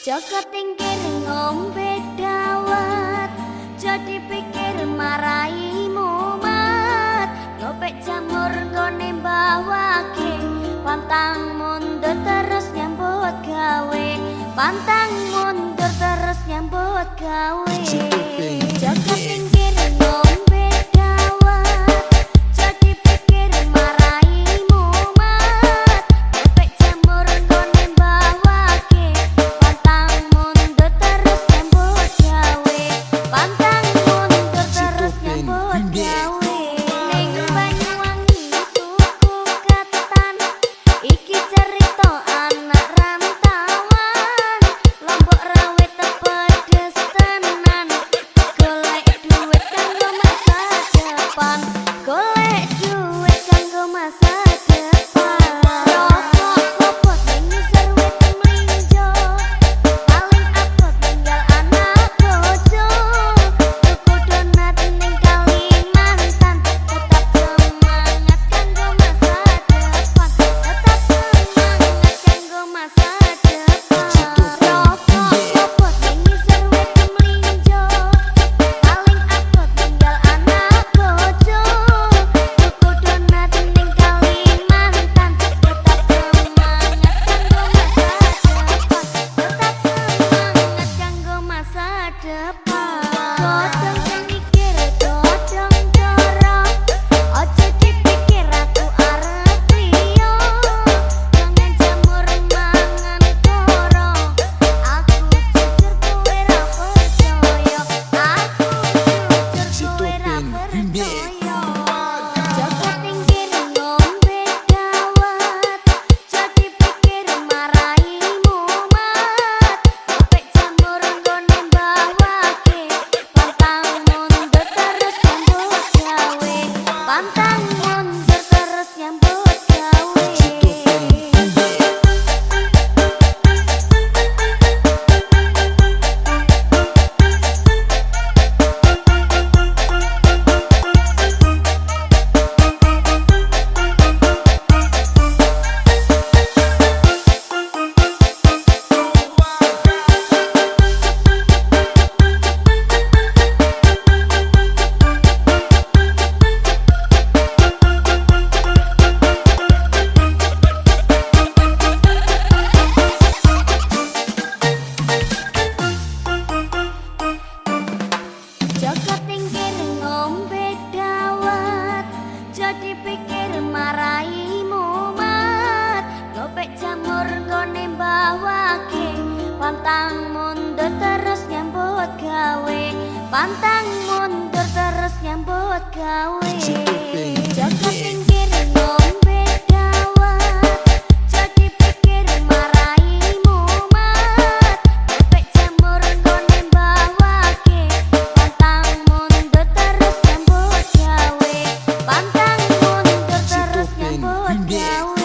Joko tingkir ngombe dawet Jadi pikir marai mumat Ngopek jamur ngone mbawake Pantang mundur terus nyambut gawe. Pantang mundur terus nyambut gawe masa depan pantang mundur terus nyambut gawe. Pantang mundur terus nyambut gawe Hotel